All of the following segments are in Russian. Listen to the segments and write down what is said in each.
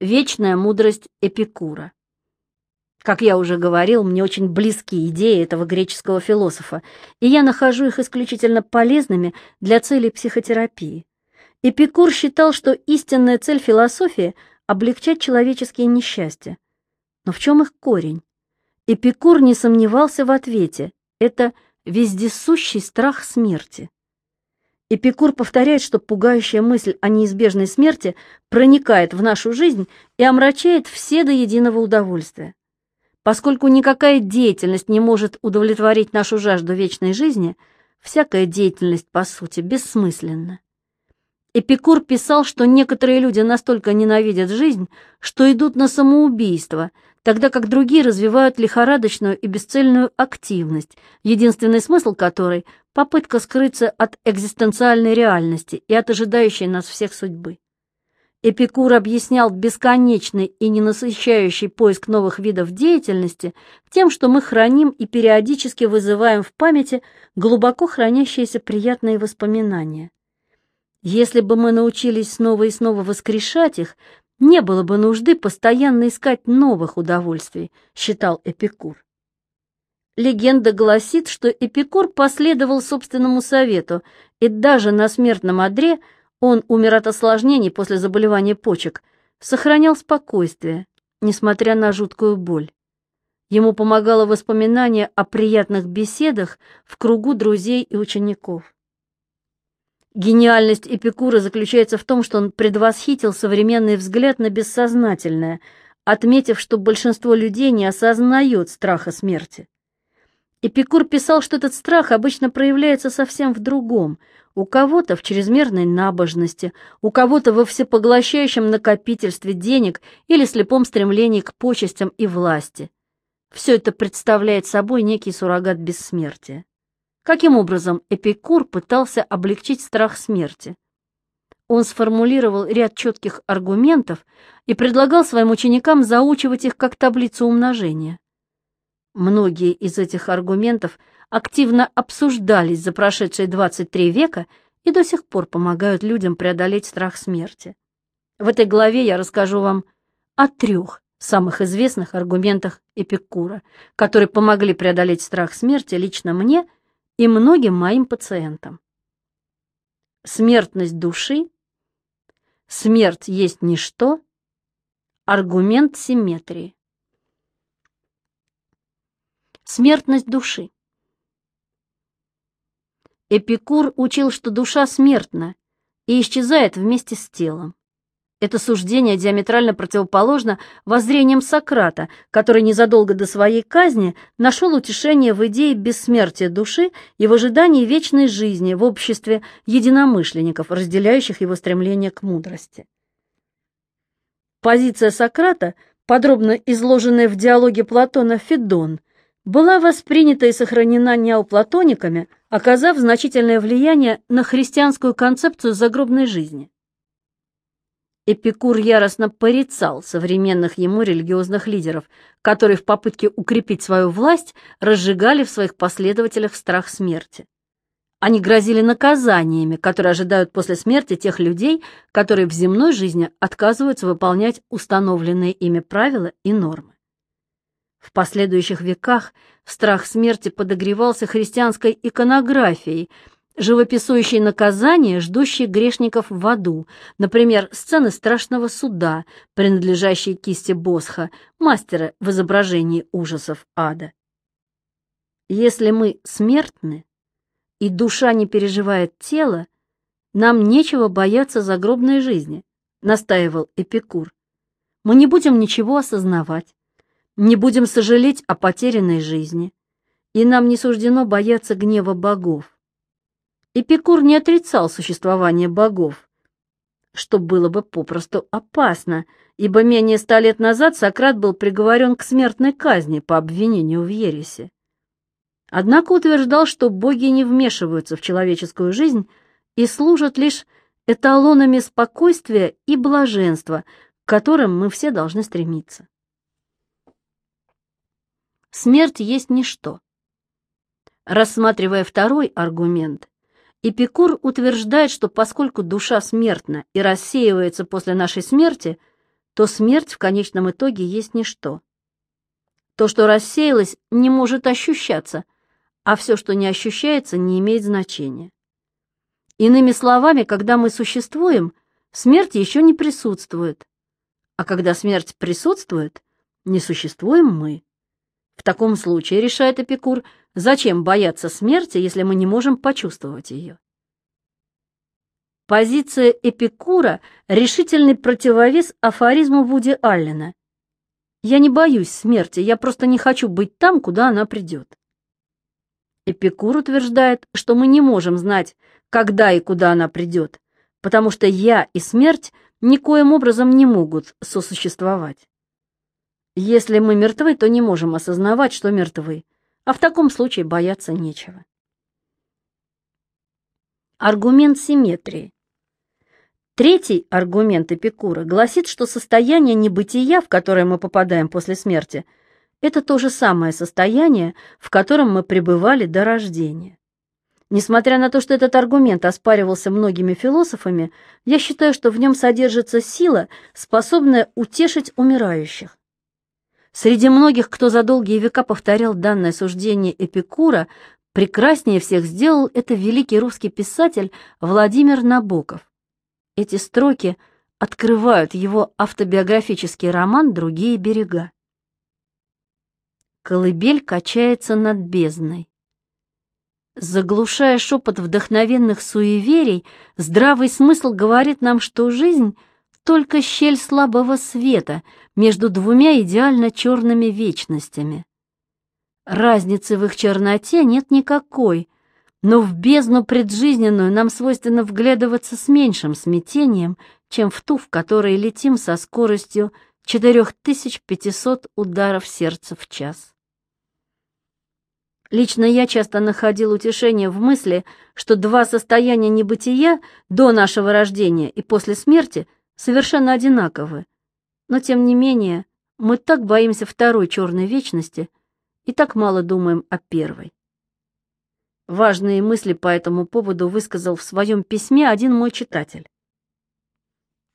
Вечная мудрость Эпикура. Как я уже говорил, мне очень близки идеи этого греческого философа, и я нахожу их исключительно полезными для целей психотерапии. Эпикур считал, что истинная цель философии — облегчать человеческие несчастья. Но в чем их корень? Эпикур не сомневался в ответе. Это вездесущий страх смерти. Эпикур повторяет, что пугающая мысль о неизбежной смерти проникает в нашу жизнь и омрачает все до единого удовольствия. Поскольку никакая деятельность не может удовлетворить нашу жажду вечной жизни, всякая деятельность, по сути, бессмысленна. Эпикур писал, что некоторые люди настолько ненавидят жизнь, что идут на самоубийство, тогда как другие развивают лихорадочную и бесцельную активность, единственный смысл которой — попытка скрыться от экзистенциальной реальности и от ожидающей нас всех судьбы. Эпикур объяснял бесконечный и ненасыщающий поиск новых видов деятельности тем, что мы храним и периодически вызываем в памяти глубоко хранящиеся приятные воспоминания. Если бы мы научились снова и снова воскрешать их, не было бы нужды постоянно искать новых удовольствий, считал Эпикур. Легенда гласит, что Эпикур последовал собственному совету, и даже на смертном одре он умер от осложнений после заболевания почек, сохранял спокойствие, несмотря на жуткую боль. Ему помогало воспоминание о приятных беседах в кругу друзей и учеников. Гениальность Эпикура заключается в том, что он предвосхитил современный взгляд на бессознательное, отметив, что большинство людей не осознает страха смерти. Эпикур писал, что этот страх обычно проявляется совсем в другом. У кого-то в чрезмерной набожности, у кого-то во всепоглощающем накопительстве денег или слепом стремлении к почестям и власти. Все это представляет собой некий суррогат бессмертия. Каким образом Эпикур пытался облегчить страх смерти? Он сформулировал ряд четких аргументов и предлагал своим ученикам заучивать их как таблицу умножения. Многие из этих аргументов активно обсуждались за прошедшие 23 века и до сих пор помогают людям преодолеть страх смерти. В этой главе я расскажу вам о трех самых известных аргументах Эпикура, которые помогли преодолеть страх смерти лично мне и многим моим пациентам. Смертность души, смерть есть ничто, аргумент симметрии. Смертность души. Эпикур учил, что душа смертна и исчезает вместе с телом. Это суждение диаметрально противоположно воззрениям Сократа, который незадолго до своей казни нашел утешение в идее бессмертия души и в ожидании вечной жизни в обществе единомышленников, разделяющих его стремление к мудрости. Позиция Сократа, подробно изложенная в диалоге Платона «Федон», была воспринята и сохранена неоплатониками, оказав значительное влияние на христианскую концепцию загробной жизни. Эпикур яростно порицал современных ему религиозных лидеров, которые в попытке укрепить свою власть разжигали в своих последователях страх смерти. Они грозили наказаниями, которые ожидают после смерти тех людей, которые в земной жизни отказываются выполнять установленные ими правила и нормы. В последующих веках страх смерти подогревался христианской иконографией, живописующей наказания, ждущие грешников в аду, например, сцены страшного суда, принадлежащие кисти Босха, мастера в изображении ужасов ада. Если мы смертны, и душа не переживает тело, нам нечего бояться загробной жизни, настаивал Эпикур. Мы не будем ничего осознавать, не будем сожалеть о потерянной жизни, и нам не суждено бояться гнева богов. Эпикур не отрицал существование богов, что было бы попросту опасно, ибо менее ста лет назад Сократ был приговорен к смертной казни по обвинению в ересе. Однако утверждал, что боги не вмешиваются в человеческую жизнь и служат лишь эталонами спокойствия и блаженства, к которым мы все должны стремиться. Смерть есть ничто. Рассматривая второй аргумент, Эпикур утверждает, что поскольку душа смертна и рассеивается после нашей смерти, то смерть в конечном итоге есть ничто. То, что рассеялось, не может ощущаться, а все, что не ощущается, не имеет значения. Иными словами, когда мы существуем, смерть еще не присутствует, а когда смерть присутствует, не существуем мы. В таком случае, решает Эпикур, зачем бояться смерти, если мы не можем почувствовать ее? Позиция Эпикура – решительный противовес афоризму Вуди Аллена. «Я не боюсь смерти, я просто не хочу быть там, куда она придет». Эпикур утверждает, что мы не можем знать, когда и куда она придет, потому что я и смерть никоим образом не могут сосуществовать. Если мы мертвы, то не можем осознавать, что мертвы, а в таком случае бояться нечего. Аргумент симметрии. Третий аргумент Эпикура гласит, что состояние небытия, в которое мы попадаем после смерти, это то же самое состояние, в котором мы пребывали до рождения. Несмотря на то, что этот аргумент оспаривался многими философами, я считаю, что в нем содержится сила, способная утешить умирающих. Среди многих, кто за долгие века повторял данное суждение Эпикура, прекраснее всех сделал это великий русский писатель Владимир Набоков. Эти строки открывают его автобиографический роман «Другие берега». Колыбель качается над бездной. Заглушая шепот вдохновенных суеверий, здравый смысл говорит нам, что жизнь — только щель слабого света между двумя идеально черными вечностями. Разницы в их черноте нет никакой, но в бездну преджизненную нам свойственно вглядываться с меньшим смятением, чем в ту, в которой летим со скоростью 4500 ударов сердца в час. Лично я часто находил утешение в мысли, что два состояния небытия до нашего рождения и после смерти совершенно одинаковы, но тем не менее мы так боимся второй черной вечности и так мало думаем о первой. Важные мысли по этому поводу высказал в своем письме один мой читатель.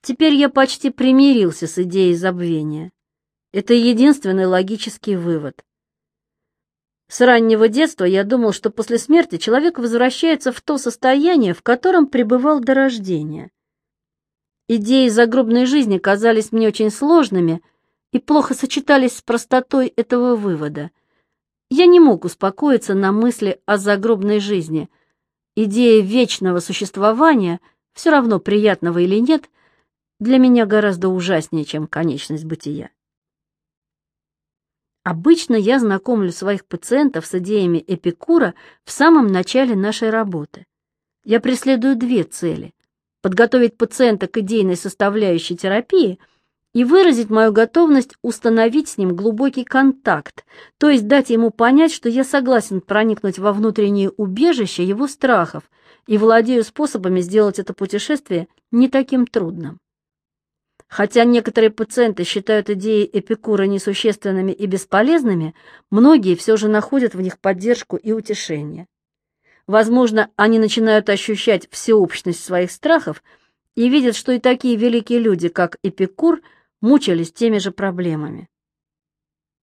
Теперь я почти примирился с идеей забвения. Это единственный логический вывод. С раннего детства я думал, что после смерти человек возвращается в то состояние, в котором пребывал до рождения. Идеи загробной жизни казались мне очень сложными и плохо сочетались с простотой этого вывода. Я не мог успокоиться на мысли о загробной жизни. Идея вечного существования, все равно приятного или нет, для меня гораздо ужаснее, чем конечность бытия. Обычно я знакомлю своих пациентов с идеями Эпикура в самом начале нашей работы. Я преследую две цели подготовить пациента к идейной составляющей терапии и выразить мою готовность установить с ним глубокий контакт, то есть дать ему понять, что я согласен проникнуть во внутреннее убежище его страхов и владею способами сделать это путешествие не таким трудным. Хотя некоторые пациенты считают идеи Эпикура несущественными и бесполезными, многие все же находят в них поддержку и утешение. Возможно, они начинают ощущать всеобщность своих страхов и видят, что и такие великие люди, как Эпикур, мучались теми же проблемами.